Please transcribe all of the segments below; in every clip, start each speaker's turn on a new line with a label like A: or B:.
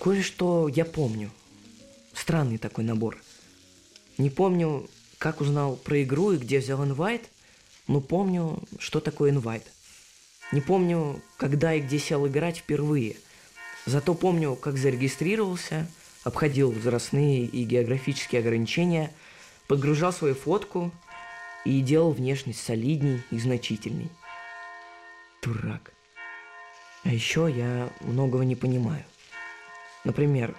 A: Кое-что я помню. Странный такой набор. Не помню, как узнал про игру и где взял инвайт, но помню, что такое инвайт. Не помню, когда и где сел играть впервые. Зато помню, как зарегистрировался, обходил возрастные и географические ограничения, подгружал свою фотку и делал внешность солидней и значительней. Дурак. А еще я многого не понимаю. Например,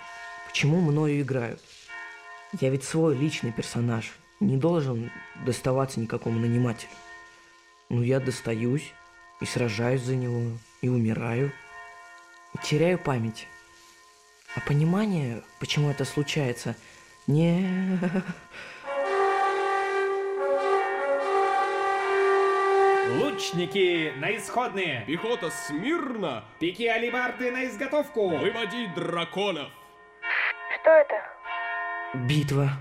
A: почему мною играют? Я ведь свой личный персонаж, не должен доставаться никакому нанимателю. Ну, я достаюсь и сражаюсь за него, и умираю. И теряю память. А понимание, почему это случается, не...
B: Лучники на исходные!
C: Пехота смирно!
B: Пики алибарды на изготовку!
C: Выводить драконов!
D: Что это?
A: Битва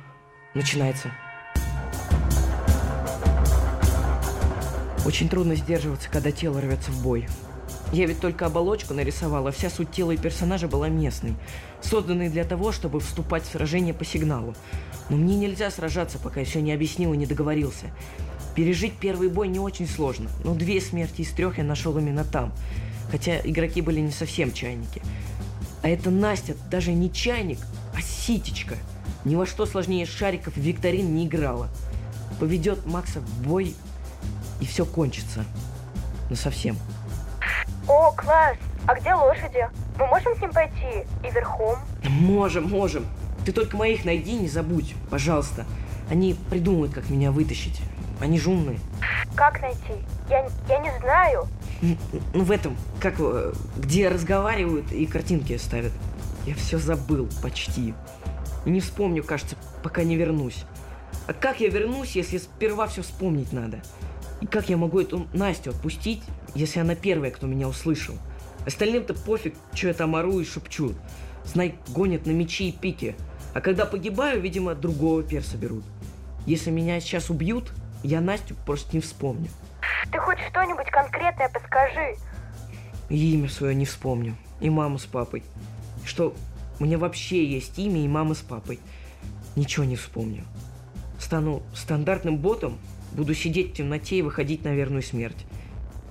A: начинается. Очень трудно сдерживаться, когда тело рвется в бой. Я ведь только оболочку нарисовала, вся суть тела и персонажа была местной, созданной для того, чтобы вступать в сражение по сигналу. Но мне нельзя сражаться, пока я все не объяснил и не договорился. Пережить первый бой не очень сложно, но две смерти из трех я нашел именно там, хотя игроки были не совсем чайники. А это Настя даже не чайник, а ситечка. Ни во что сложнее шариков викторин не играла. Поведет Макса в бой, и все кончится. Ну совсем.
D: О, класс! А где лошади? Мы можем с ним пойти? И верхом?
A: Можем, можем. Ты только моих найди, не забудь, пожалуйста. Они придумают, как меня вытащить. Они же умные.
D: Как найти? Я, я не знаю.
A: Ну, в этом, как, э, где разговаривают и картинки ставят. Я все забыл, почти. И не вспомню, кажется, пока не вернусь. А как я вернусь, если сперва все вспомнить надо? И как я могу эту Настю отпустить, если она первая, кто меня услышал? Остальным-то пофиг, что я там ору и шепчу. Знай, гонят на мечи и пики. А когда погибаю, видимо, другого перса берут. Если меня сейчас убьют, я Настю просто не вспомню.
D: Ты хоть что-нибудь конкретное подскажи.
A: И имя свое не вспомню. И маму с папой. Что мне вообще есть имя и мама с папой. Ничего не вспомню. Стану стандартным ботом, буду сидеть в темноте и выходить на верную смерть.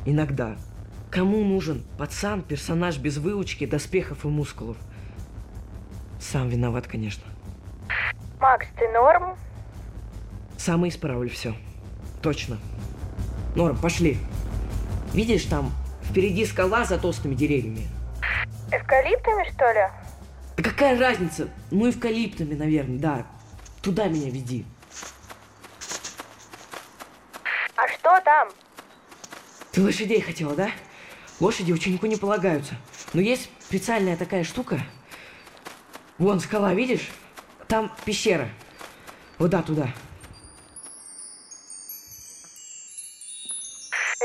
A: Иногда. Кому нужен пацан, персонаж без выучки, доспехов и мускулов? Сам виноват, конечно.
D: Макс, ты норм?
A: Сам и исправлю все. Точно. Норм, пошли. Видишь, там впереди скала за толстыми деревьями.
D: Эвкалиптами, что ли?
A: Да какая разница? Ну, эвкалиптами, наверное, да. Туда меня веди.
D: А что там?
A: Ты лошадей хотела, да? Лошади ученику не полагаются. Но есть специальная такая штука. Вон скала, видишь? Там пещера. Вот да, туда.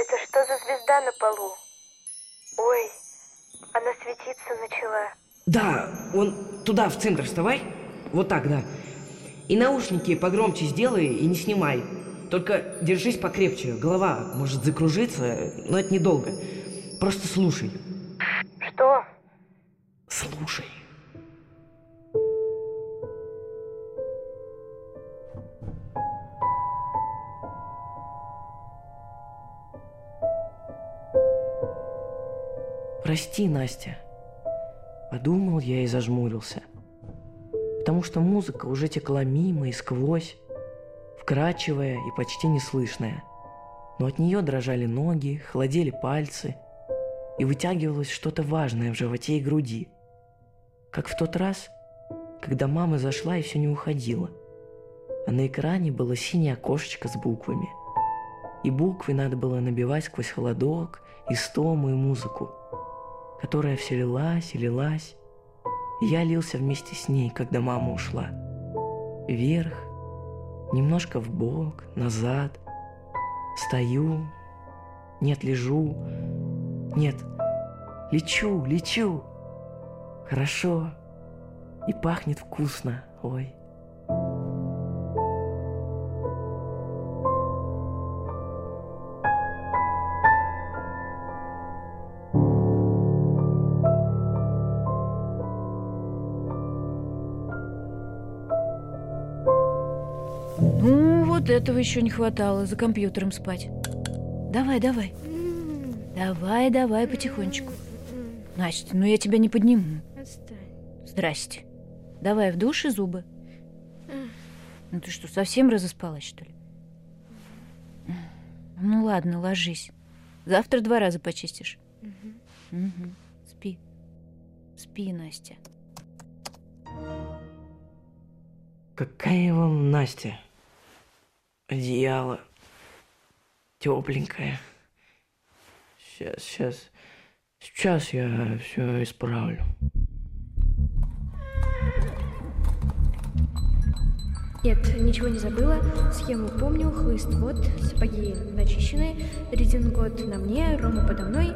D: Это что за звезда на полу? Ой, она светиться начала.
A: Да, вон туда, в центр вставай. Вот так, да. И наушники погромче сделай и не снимай. Только держись покрепче. Голова может закружиться, но это недолго. Просто слушай.
D: Что?
A: Слушай. Прости, Настя. Подумал я и зажмурился. Потому что музыка уже текла мимо и сквозь, вкрадчивая и почти неслышная. Но от нее дрожали ноги, холодели пальцы, и вытягивалось что-то важное в животе и груди. Как в тот раз, когда мама зашла и все не уходила. А на экране было синее окошечко с буквами. И буквы надо было набивать сквозь холодок, истому и музыку, которая все лилась и лилась. Я лился вместе с ней, когда мама ушла. Вверх, немножко в бок, назад. Стою, нет, лежу, нет, лечу, лечу. Хорошо, и пахнет вкусно, ой.
E: Этого еще не хватало, за компьютером спать. Давай, давай. Давай, давай, потихонечку. Настя, ну я тебя не подниму.
F: Отстань.
E: Здрасте. Давай в душ и зубы. Ну ты что, совсем разоспалась, что ли? Ну ладно, ложись. Завтра два раза почистишь. Мгм. Спи. Спи, Настя.
A: Какая вам Настя? Одеяло. Тепленькое. Сейчас, сейчас. Сейчас я все исправлю.
F: Нет, ничего не забыла. Схему помню. Хлыст вот, сапоги начищены. Редингот на мне, Рома подо мной.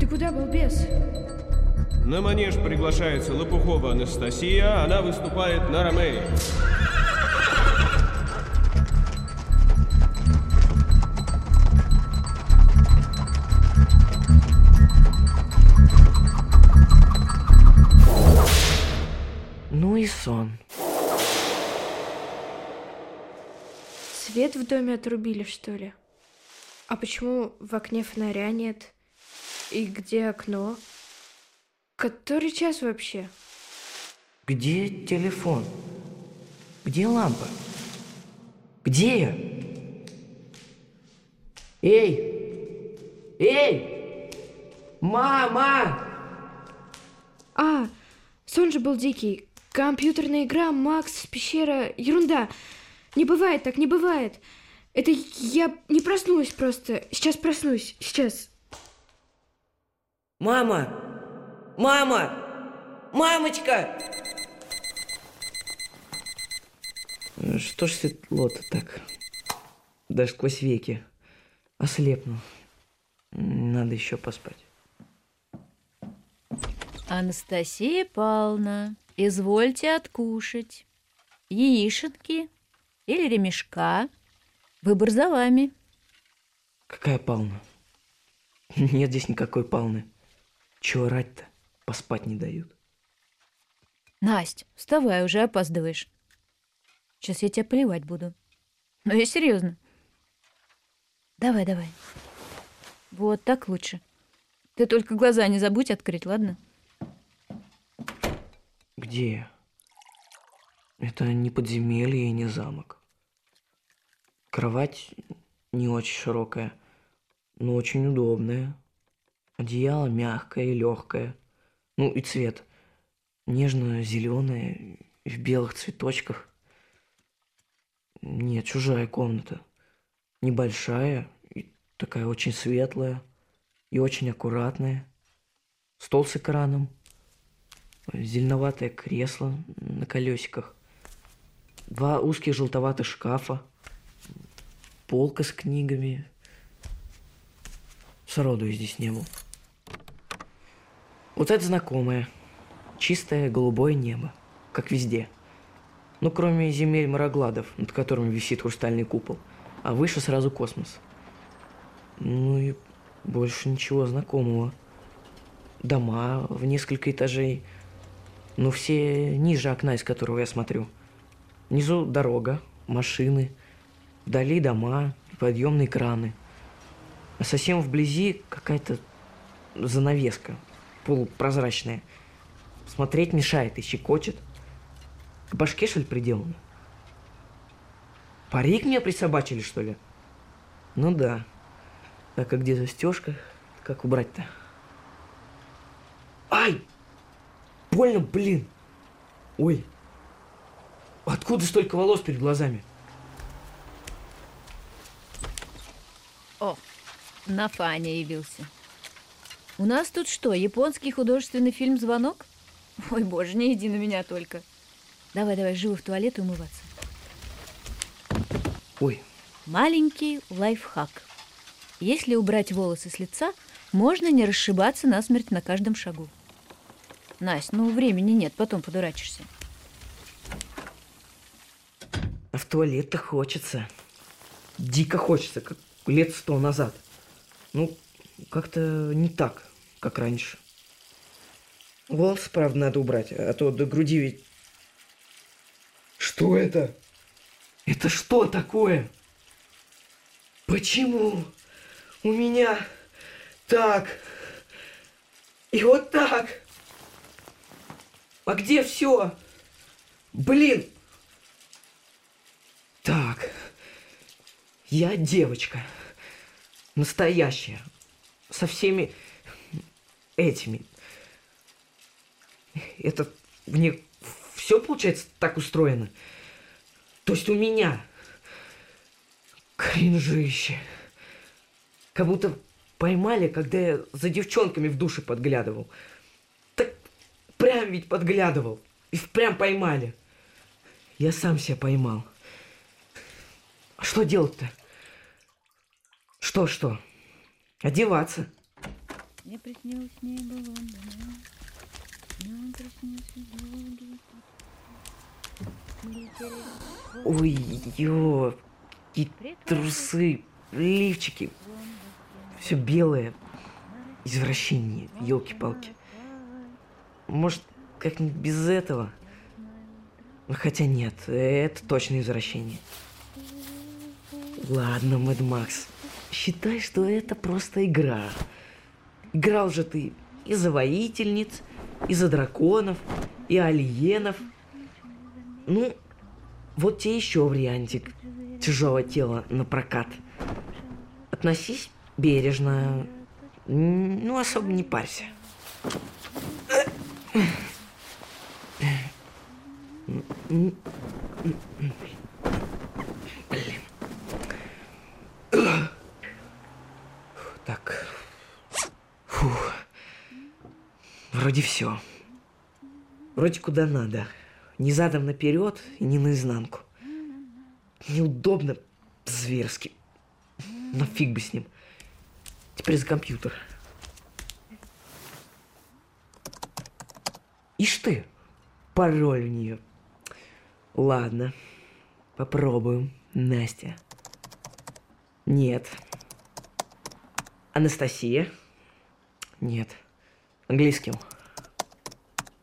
F: Ты куда, балбес?
C: На манеж приглашается Лопухова Анастасия, она выступает на Ромее.
A: Сон.
F: Свет в доме отрубили, что ли? А почему в окне фонаря нет? И где окно? Который час вообще?
A: Где телефон? Где лампа? Где я? Эй! Эй! Мама!
F: А, сон же был дикий. Компьютерная игра, Макс, пещера, ерунда. Не бывает так, не бывает. Это я не проснулась просто. Сейчас проснусь, сейчас.
A: Мама! Мама! Мамочка! Э, Что ж светло-то так? Даже сквозь веки. Ослепну. Надо еще поспать.
E: Анастасия Павловна, извольте откушать. Яишенки или ремешка. Выбор за вами.
A: Какая пална? Нет здесь никакой палны. Чего орать-то? Поспать не дают.
E: Насть, вставай, уже опаздываешь. Сейчас я тебя поливать буду. Ну, я серьезно. Давай, давай. Вот так лучше. Ты только глаза не забудь открыть, ладно?
A: Где? Это не подземелье и не замок. Кровать не очень широкая, но очень удобная. Одеяло мягкое и легкое. Ну и цвет. Нежно-зеленое, в белых цветочках. Нет, чужая комната. Небольшая и такая очень светлая и очень аккуратная. Стол с экраном. Зеленоватое кресло на колесиках. Два узких желтоватых шкафа. Полка с книгами. Сроду я здесь не был. Вот это знакомое. Чистое голубое небо. Как везде. Ну, кроме земель Марагладов, над которым висит хрустальный купол. А выше сразу космос. Ну и больше ничего знакомого. Дома в несколько этажей. Ну, все ниже окна, из которого я смотрю. Внизу дорога, машины, вдали дома, подъемные краны. А совсем вблизи какая-то занавеска, полупрозрачная. Смотреть мешает и щекочет. К башке, что ли, приделано? Парик мне присобачили, что ли? Ну да. Так, а где застежка? Как убрать-то? Ай! Больно, блин! Ой! Откуда столько волос перед глазами?
E: О, на Фаня явился. У нас тут что, японский художественный фильм «Звонок»? Ой, боже, не иди на меня только. Давай, давай, живо в туалет и умываться.
A: Ой,
E: Маленький лайфхак. Если убрать волосы с лица, можно не расшибаться насмерть на каждом шагу. Настя, ну времени нет, потом подурачишься.
A: а в туалет-то хочется. Дико хочется, как лет сто назад. Ну, как-то не так, как раньше. Волосы, правда, надо убрать, а то до груди ведь... Что это? Это что такое? Почему у меня так и вот так? А где все? Блин! Так, я девочка. Настоящая. Со всеми этими. Это мне все, получается, так устроено. То есть у меня кринжище. Как будто поймали, когда я за девчонками в душе подглядывал. Прям ведь подглядывал. И прям поймали. Я сам себя поймал. А что делать-то? Что-что? Одеваться.
E: Мне приснилось небо Лондона. Приснился.
A: Ой, ё, и трусы, лифчики. Все белое. Извращение, елки-палки. Может, как-нибудь без этого? Ну, Хотя нет, это точно извращение. Ладно, Мэд Макс, считай, что это просто игра. Играл же ты и за воительниц, и за драконов, и алиенов. Ну, вот тебе еще вариантик чужого тела на прокат. Относись бережно. Ну, особо не парься. Блин. Так. Фух. Вроде все. Вроде куда надо. Не задом наперед и не наизнанку. Неудобно зверски. Но фиг бы с ним. Теперь за компьютер. Ишь ты, пароль у нее. Ладно, попробуем. Настя. Нет. Анастасия. Нет. Английским.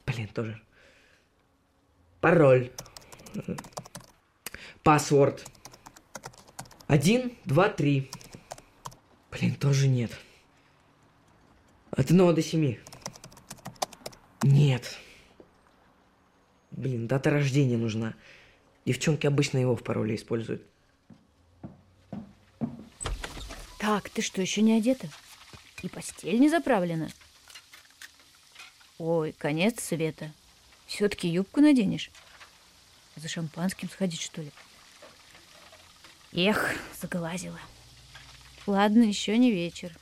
A: Блин, тоже. Пароль. Паспорт. Один, два, три. Блин, тоже нет. От одного до семи. Нет. Блин, дата рождения нужна. Девчонки обычно его в пароле используют.
E: Так, ты что, еще не одета? И постель не заправлена? Ой, конец света. Все-таки юбку наденешь? За шампанским сходить, что ли? Эх, заглазила. Ладно, еще не вечер.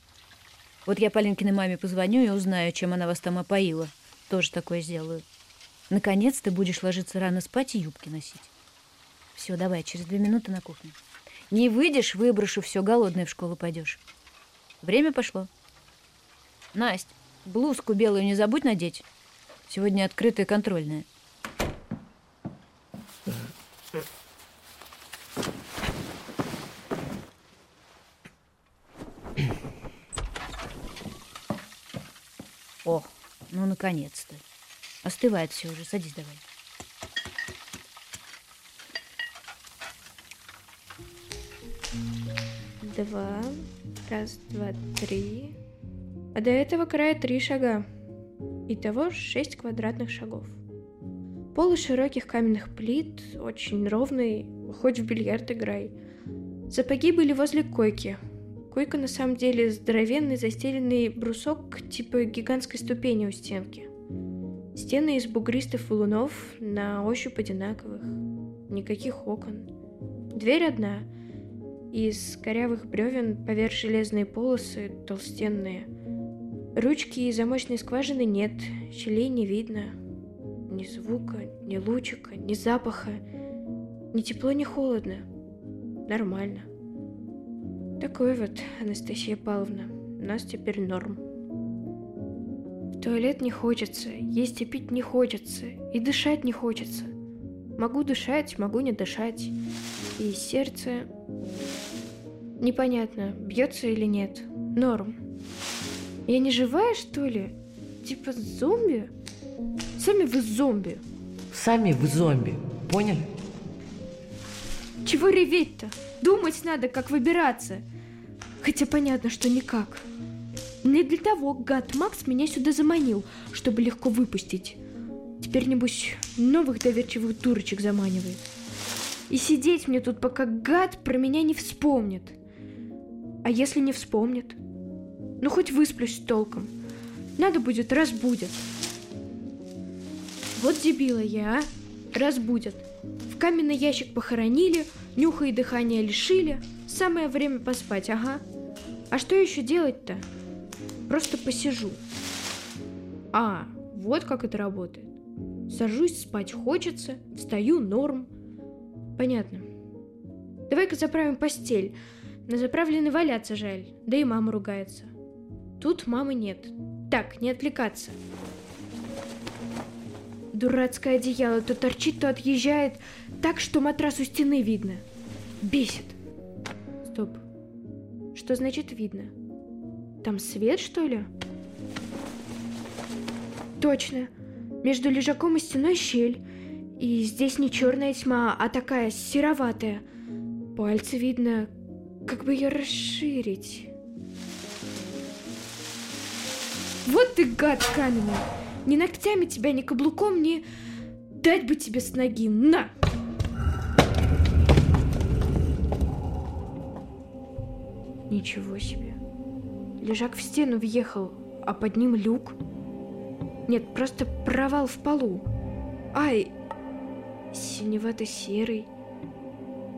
E: Вот я Полинкиной маме позвоню и узнаю, чем она вас там опоила. Тоже такое сделаю. Наконец ты будешь ложиться рано спать и юбки носить. Все, давай, через две минуты на кухню. Не выйдешь, выброшу все, голодная в школу пойдешь. Время пошло. Насть, блузку белую не забудь надеть. Сегодня открытая контрольная. О, ну наконец-то. Остывает все уже. Садись давай.
F: Два. Раз, два, три. А до этого края три шага. Итого шесть квадратных шагов. Пол из широких каменных плит, очень ровный, хоть в бильярд играй. Сапоги были возле койки. Койка на самом деле здоровенный застеленный брусок типа гигантской ступени у стенки. Стены из бугристых валунов, на ощупь одинаковых. Никаких окон. Дверь одна. Из корявых бревен поверх железные полосы, толстенные. Ручки и замочной скважины нет, щелей не видно. Ни звука, ни лучика, ни запаха. Ни тепло, ни холодно. Нормально. Такой вот, Анастасия Павловна. У нас теперь норм. В туалет не хочется, есть и пить не хочется, и дышать не хочется. Могу дышать, могу не дышать. И сердце... Непонятно, бьется или нет. Норм. Я не живая, что ли? Типа зомби? Сами вы зомби.
A: Сами вы зомби, поняли?
F: Чего реветь-то? Думать надо, как выбираться. Хотя понятно, что никак. Не для того гад Макс меня сюда заманил, чтобы легко выпустить. Теперь, небось, новых доверчивых дурочек заманивает. И сидеть мне тут, пока гад про меня не вспомнит. А если не вспомнит? Ну, хоть высплюсь толком. Надо будет, разбудят. Вот дебила я, а? Разбудят. В каменный ящик похоронили, нюха и дыхания лишили. Самое время поспать, ага. А что еще делать-то? Просто посижу. А, вот как это работает. Сажусь, спать хочется, встаю, норм. Понятно. Давай-ка заправим постель. На заправленной валяться жаль, да и мама ругается. Тут мамы нет. Так, не отвлекаться. Дурацкое одеяло то торчит, то отъезжает, так что матрас у стены видно. Бесит. Стоп. Что значит видно? Там свет, что ли? Точно. Между лежаком и стеной щель. И здесь не черная тьма, а такая сероватая. Пальцы видно, как бы ее расширить. Вот ты гад каменный! Ни ногтями тебя, ни каблуком, ни... Дать бы тебе с ноги, на! Ничего себе. Лежак в стену въехал, а под ним люк. Нет, просто провал в полу. Ай, синевато-серый,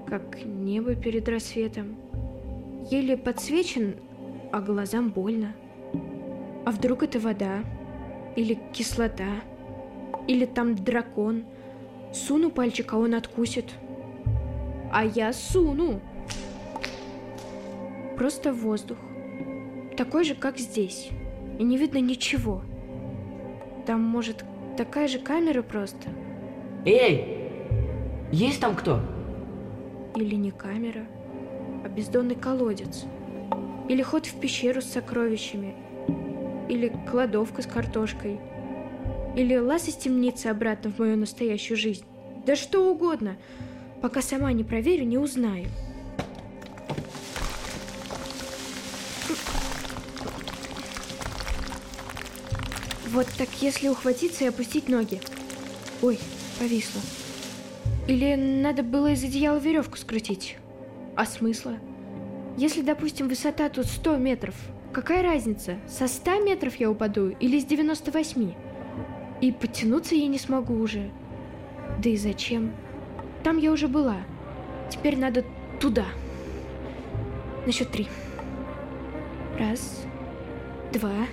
F: как небо перед рассветом. Еле подсвечен, а глазам больно. А вдруг это вода? Или кислота? Или там дракон? Суну пальчик, а он откусит. А я суну. Просто воздух. Такой же, как здесь. И не видно ничего. Там, может, такая же камера просто.
A: Эй! Есть там кто?
F: Или не камера, а бездонный колодец. Или ход в пещеру с сокровищами. Или кладовка с картошкой. Или лаз из темницы обратно в мою настоящую жизнь. Да что угодно. Пока сама не проверю, не узнаю. Вот так если ухватиться и опустить ноги. Ой, повисло. Или надо было из одеяла веревку скрутить. А смысла? Если, допустим, высота тут 100 метров, какая разница, со 100 метров я упаду или с 98? И подтянуться я не смогу уже. Да и зачем? Там я уже была. Теперь надо туда. На счет три. Раз, два,